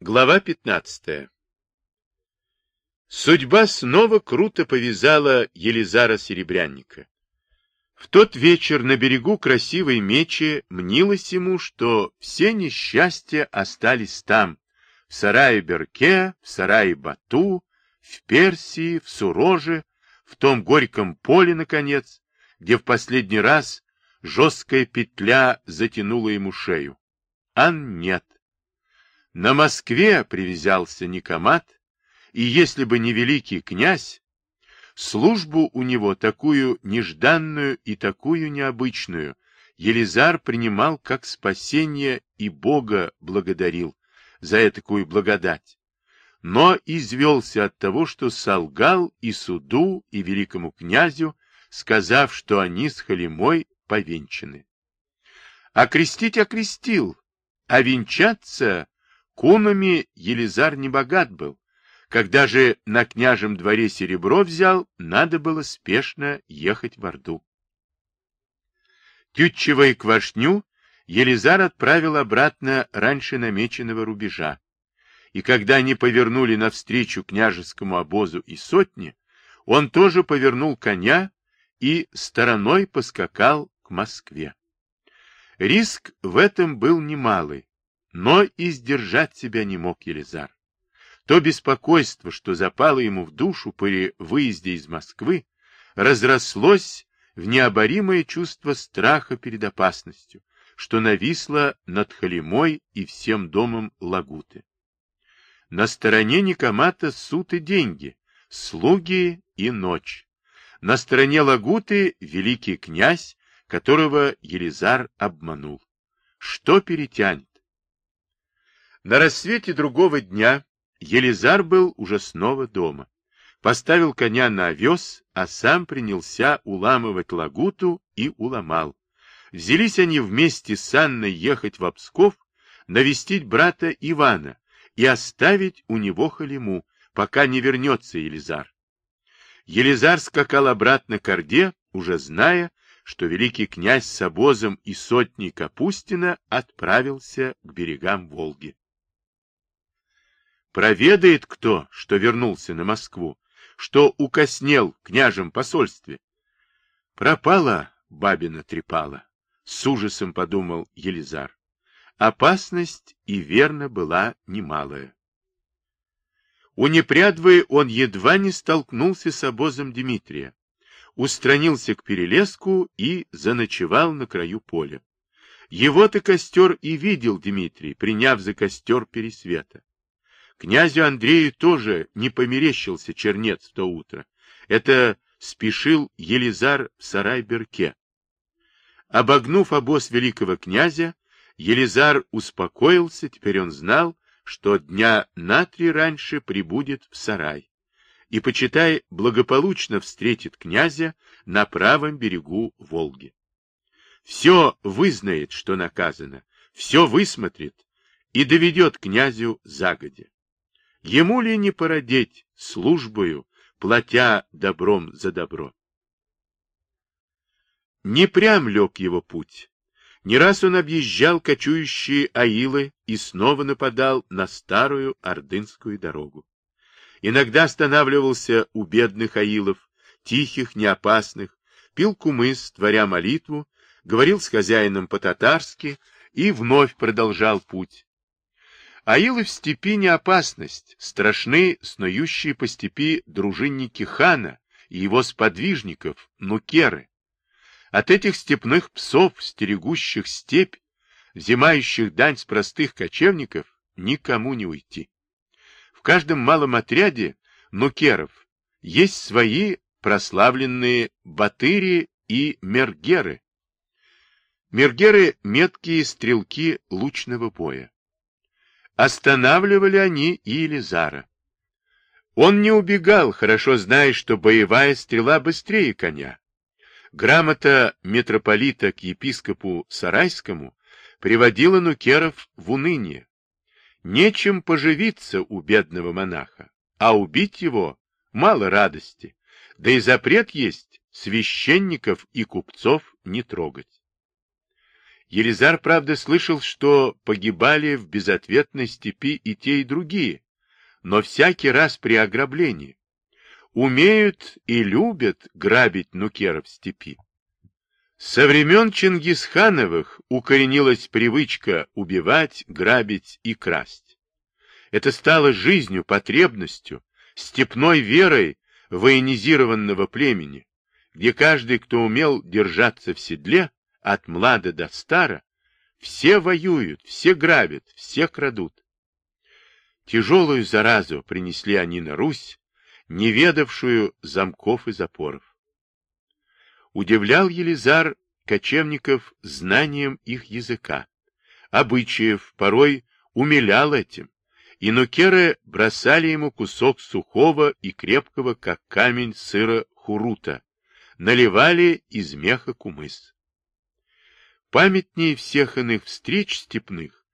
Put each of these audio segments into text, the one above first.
Глава 15. Судьба снова круто повязала Елизара Серебрянника. В тот вечер на берегу красивой мечи мнилось ему, что все несчастья остались там, в сарае Берке, в сарае Бату, в Персии, в Суроже, в том горьком поле, наконец, где в последний раз жесткая петля затянула ему шею. А нет. На Москве привязался Никомат, и если бы не великий князь, службу у него такую нежданную и такую необычную Елизар принимал как спасение и Бога благодарил за такую благодать, но извелся от того, что солгал и суду, и великому князю, сказав, что они с Халимой повенчаны. Окрестить окрестил, а венчаться Кунами Елизар не богат был. Когда же на княжем дворе серебро взял, надо было спешно ехать в Орду. Тютчева и Квашню Елизар отправил обратно раньше намеченного рубежа. И когда они повернули навстречу княжескому обозу и сотне, он тоже повернул коня и стороной поскакал к Москве. Риск в этом был немалый, но и сдержать себя не мог Елизар. То беспокойство, что запало ему в душу при выезде из Москвы, разрослось в необоримое чувство страха перед опасностью, что нависло над Халимой и всем домом Лагуты. На стороне Никомата суд и деньги, слуги и ночь. На стороне Лагуты великий князь, которого Елизар обманул. Что перетянет? На рассвете другого дня Елизар был уже снова дома. Поставил коня на овес, а сам принялся уламывать лагуту и уломал. Взялись они вместе с Анной ехать в Псков, навестить брата Ивана и оставить у него халиму, пока не вернется Елизар. Елизар скакал обратно к Орде, уже зная, что великий князь с обозом и сотней Капустина отправился к берегам Волги. Проведает кто, что вернулся на Москву, что укоснел княжем посольстве. Пропала бабина трепала, с ужасом подумал Елизар. Опасность и верно была немалая. У Непрядвы он едва не столкнулся с обозом Дмитрия, устранился к перелеску и заночевал на краю поля. Его-то костер и видел Дмитрий, приняв за костер Пересвета. Князю Андрею тоже не померещился чернец в то утро. Это спешил Елизар в Сарай-Берке. Обогнув обоз великого князя, Елизар успокоился, теперь он знал, что дня на три раньше прибудет в Сарай и, почитай, благополучно встретит князя на правом берегу Волги. Все вызнает, что наказано, все высмотрит и доведет князю загодя. Ему ли не породеть службою, платя добром за добро? Не прям лег его путь. Не раз он объезжал кочующие аилы и снова нападал на старую ордынскую дорогу. Иногда останавливался у бедных аилов, тихих, неопасных, пил кумыс, творя молитву, говорил с хозяином по-татарски и вновь продолжал путь. Аилы в степи не опасность, страшны снующие по степи дружинники хана и его сподвижников, нукеры. От этих степных псов, стерегущих степь, взимающих дань с простых кочевников, никому не уйти. В каждом малом отряде нукеров есть свои прославленные батыри и мергеры. Мергеры — меткие стрелки лучного боя. Останавливали они и Елизара. Он не убегал, хорошо зная, что боевая стрела быстрее коня. Грамота митрополита к епископу Сарайскому приводила нукеров в уныние. Нечем поживиться у бедного монаха, а убить его мало радости, да и запрет есть священников и купцов не трогать. Елизар, правда, слышал, что погибали в безответной степи и те, и другие, но всякий раз при ограблении. Умеют и любят грабить нукеров степи. Со времен Чингисхановых укоренилась привычка убивать, грабить и красть. Это стало жизнью, потребностью, степной верой военизированного племени, где каждый, кто умел держаться в седле, от млада до стара, все воюют, все грабят, все крадут. Тяжелую заразу принесли они на Русь, не ведавшую замков и запоров. Удивлял Елизар кочевников знанием их языка, обычаев, порой умилял этим, и нукеры бросали ему кусок сухого и крепкого, как камень сыра хурута, наливали из меха кумыс. Памятнее всех иных встреч степных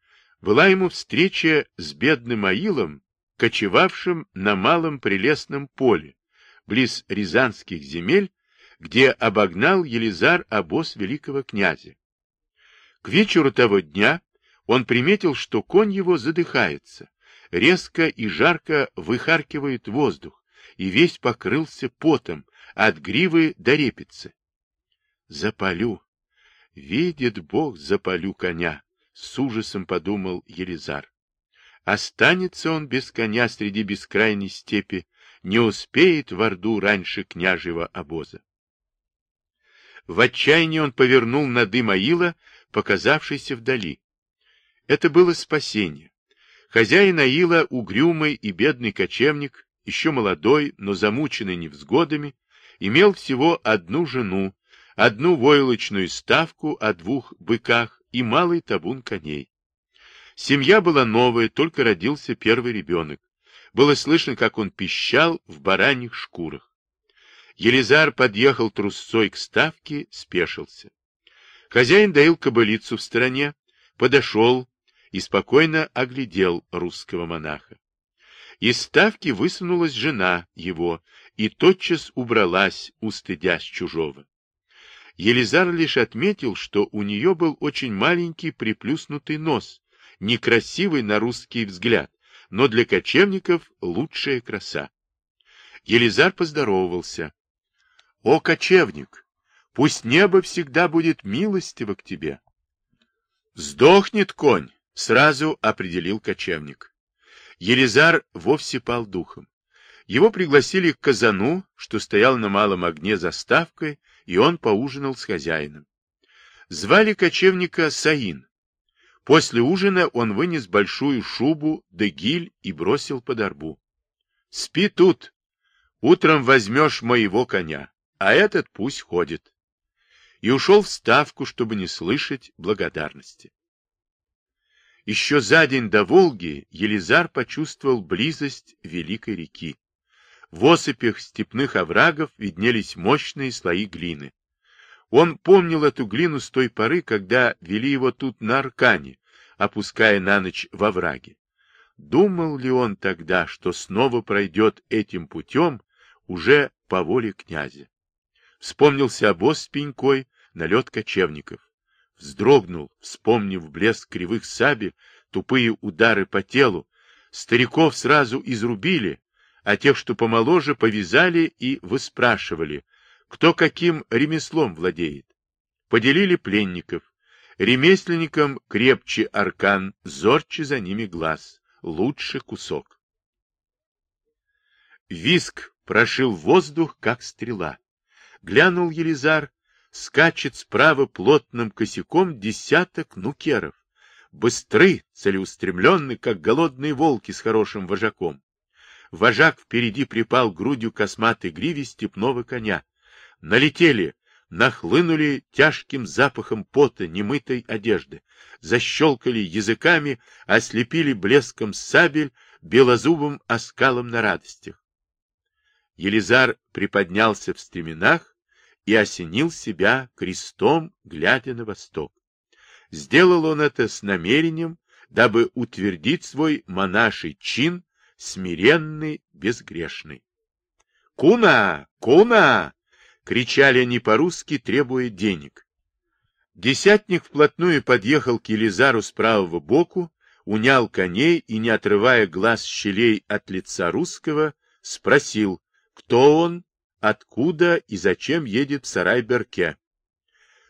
была ему встреча с бедным Аилом, кочевавшим на малом прелестном поле, близ рязанских земель, где обогнал Елизар обоз великого князя. К вечеру того дня он приметил, что конь его задыхается, резко и жарко выхаркивает воздух, и весь покрылся потом, от гривы до репицы. Запалю, Видит Бог, запалю коня, с ужасом подумал Елизар. Останется он без коня среди бескрайней степи, не успеет в Орду раньше княжьего обоза. В отчаянии он повернул на дым Аила, показавшийся вдали. Это было спасение. Хозяин Аила, угрюмый и бедный кочевник, еще молодой, но замученный невзгодами, имел всего одну жену, одну войлочную ставку о двух быках и малый табун коней. Семья была новая, только родился первый ребенок. Было слышно, как он пищал в бараньих шкурах. Елизар подъехал трусцой к ставке, спешился. Хозяин доил кобылицу в стороне, подошел и спокойно оглядел русского монаха. Из ставки высунулась жена его и тотчас убралась, устыдясь чужого. Елизар лишь отметил, что у нее был очень маленький приплюснутый нос, некрасивый на русский взгляд, но для кочевников лучшая краса. Елизар поздоровался. — О, кочевник, пусть небо всегда будет милостиво к тебе. — Сдохнет конь, — сразу определил кочевник. Елизар вовсе пал духом. Его пригласили к казану, что стоял на малом огне за ставкой, и он поужинал с хозяином. Звали кочевника Саин. После ужина он вынес большую шубу, дегиль и бросил под арбу. — Спи тут. Утром возьмешь моего коня, а этот пусть ходит. И ушел в ставку, чтобы не слышать благодарности. Еще за день до Волги Елизар почувствовал близость великой реки. В осыпях степных оврагов виднелись мощные слои глины. Он помнил эту глину с той поры, когда вели его тут на аркане, опуская на ночь во враге. Думал ли он тогда, что снова пройдет этим путем уже по воле князя? Вспомнился обоз с пенькой, налет кочевников. Вздрогнул, вспомнив блеск кривых сабель, тупые удары по телу. Стариков сразу изрубили, а тех, что помоложе, повязали и выспрашивали, кто каким ремеслом владеет. Поделили пленников. Ремесленникам крепче аркан, зорче за ними глаз, лучше кусок. Виск прошил воздух, как стрела. Глянул Елизар, скачет справа плотным косяком десяток нукеров. Быстры, целеустремленны, как голодные волки с хорошим вожаком. Вожак впереди припал грудью косматой гриве степного коня. Налетели, нахлынули тяжким запахом пота немытой одежды, защелкали языками, ослепили блеском сабель, белозубым оскалом на радостях. Елизар приподнялся в стременах и осенил себя крестом, глядя на восток. Сделал он это с намерением, дабы утвердить свой монаший чин смиренный, безгрешный. «Куна! Куна!» — кричали они по-русски, требуя денег. Десятник вплотную подъехал к Елизару с правого боку, унял коней и, не отрывая глаз щелей от лица русского, спросил, кто он, откуда и зачем едет в Сарай-Берке.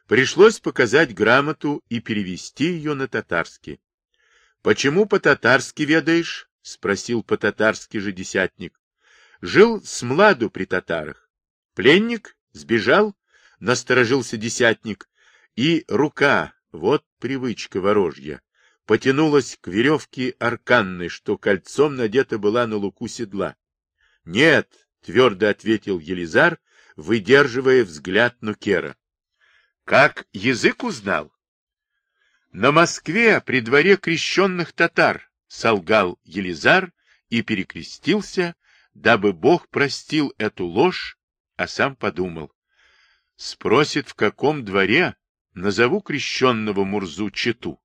Пришлось показать грамоту и перевести ее на татарский. — Почему по-татарски ведаешь? — спросил по-татарски же десятник. — Жил с младу при татарах. — Пленник? Сбежал? — насторожился десятник. И рука, вот привычка ворожья, потянулась к веревке арканной, что кольцом надета была на луку седла. — Нет, — твердо ответил Елизар, выдерживая взгляд Нукера. — Как язык узнал? — На Москве, при дворе крещенных татар, — солгал Елизар и перекрестился, дабы Бог простил эту ложь, а сам подумал. Спросит, в каком дворе, назову крещенного Мурзу Чету.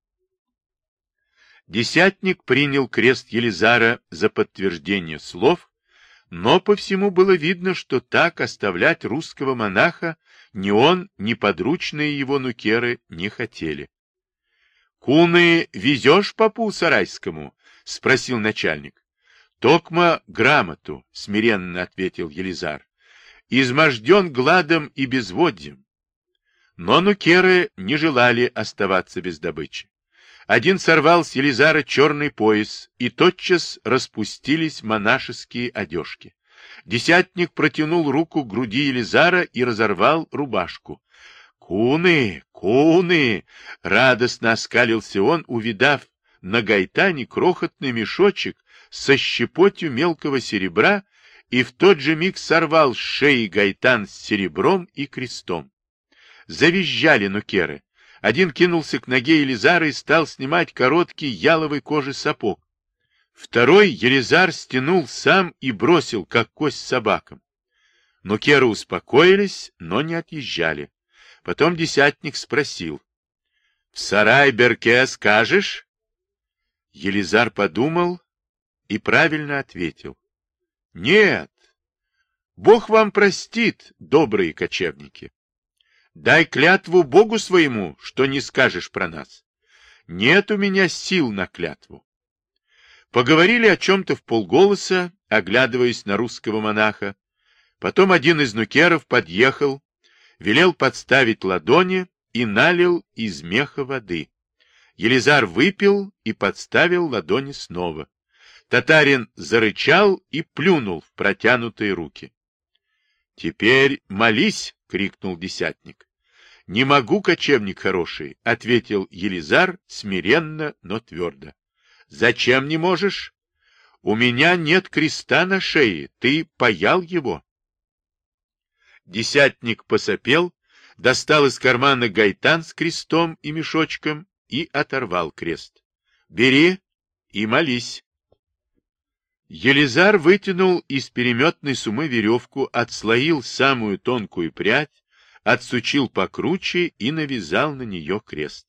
Десятник принял крест Елизара за подтверждение слов, но по всему было видно, что так оставлять русского монаха ни он, ни подручные его нукеры не хотели. — Куны везешь попу сарайскому? — спросил начальник. — Токма грамоту, — смиренно ответил Елизар. — Изможден гладом и безводьем. Но нукеры не желали оставаться без добычи. Один сорвал с Елизара черный пояс, и тотчас распустились монашеские одежки. Десятник протянул руку к груди Елизара и разорвал рубашку. «Куны! Куны!» — радостно оскалился он, увидав на гайтане крохотный мешочек со щепотью мелкого серебра, и в тот же миг сорвал с шеи гайтан с серебром и крестом. Завизжали нукеры. Один кинулся к ноге Елизара и стал снимать короткий яловый кожи сапог. Второй Елизар стянул сам и бросил, как кость собакам. Нукеры успокоились, но не отъезжали. Потом десятник спросил. — В сарай Берке скажешь? Елизар подумал и правильно ответил. — Нет. Бог вам простит, добрые кочевники. Дай клятву Богу своему, что не скажешь про нас. Нет у меня сил на клятву. Поговорили о чем-то в полголоса, оглядываясь на русского монаха. Потом один из нукеров подъехал, велел подставить ладони и налил из меха воды. Елизар выпил и подставил ладони снова. Татарин зарычал и плюнул в протянутые руки. — Теперь молись! — крикнул десятник. — Не могу, кочевник хороший, — ответил Елизар смиренно, но твердо. — Зачем не можешь? У меня нет креста на шее, ты паял его. Десятник посопел, достал из кармана гайтан с крестом и мешочком и оторвал крест. — Бери и молись. Елизар вытянул из переметной сумы веревку, отслоил самую тонкую прядь, отсучил покруче и навязал на нее крест.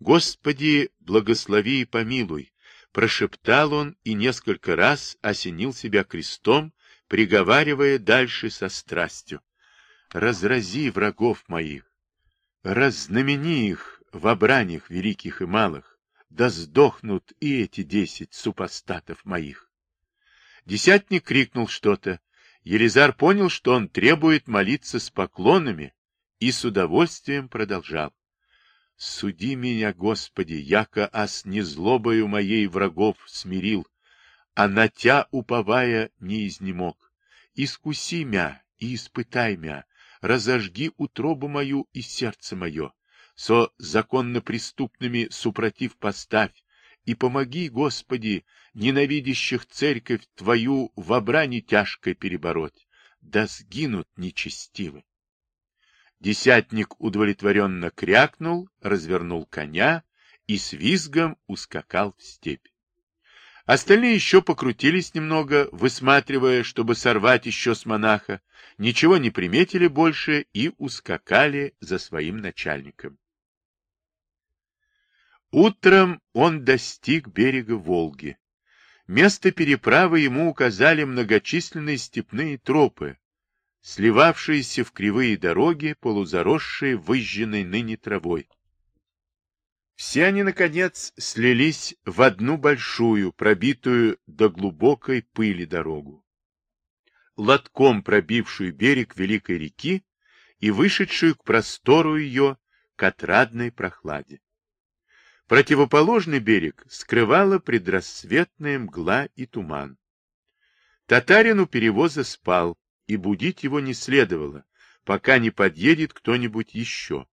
«Господи, благослови и помилуй!» — прошептал он и несколько раз осенил себя крестом, приговаривая дальше со страстью. «Разрази врагов моих, разнамени их в обраниях великих и малых, да сдохнут и эти десять супостатов моих!» Десятник крикнул что-то, Елизар понял, что он требует молиться с поклонами, и с удовольствием продолжал. «Суди меня, Господи, яко ас не злобою моей врагов смирил, а на тя, уповая, не изнемог. Искуси мя и испытай мя, разожги утробу мою и сердце мое, со законно преступными супротив поставь, и помоги, Господи, ненавидящих церковь Твою в обране тяжкой перебороть, да сгинут нечестивы. Десятник удовлетворенно крякнул, развернул коня и с визгом ускакал в степь. Остальные еще покрутились немного, высматривая, чтобы сорвать еще с монаха, ничего не приметили больше и ускакали за своим начальником. Утром он достиг берега Волги. Место переправы ему указали многочисленные степные тропы. сливавшиеся в кривые дороги, полузаросшие выжженной ныне травой. Все они, наконец, слились в одну большую, пробитую до глубокой пыли дорогу, лотком пробившую берег великой реки и вышедшую к простору ее, к отрадной прохладе. Противоположный берег скрывала предрассветная мгла и туман. Татарин у перевоза спал, и будить его не следовало, пока не подъедет кто-нибудь еще.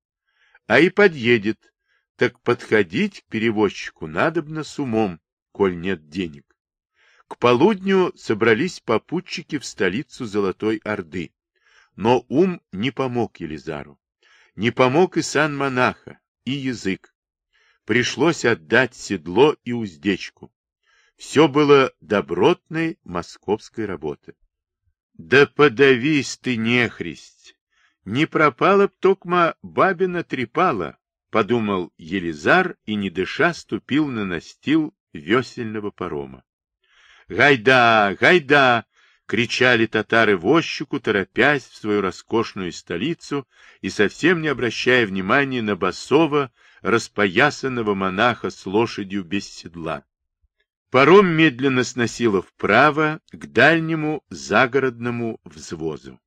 А и подъедет, так подходить к перевозчику надобно с умом, коль нет денег. К полудню собрались попутчики в столицу Золотой Орды, но ум не помог Елизару. Не помог и сан монаха, и язык. Пришлось отдать седло и уздечку. Все было добротной московской работы. Да подавись ты, нехристь! Не пропала б токма бабина трепала, подумал Елизар и, не дыша, ступил на настил весельного парома. «Гайда! Гайда!» — кричали татары возчику, торопясь в свою роскошную столицу и совсем не обращая внимания на басова, распоясанного монаха с лошадью без седла. Паром медленно сносило вправо к дальнему загородному взвозу.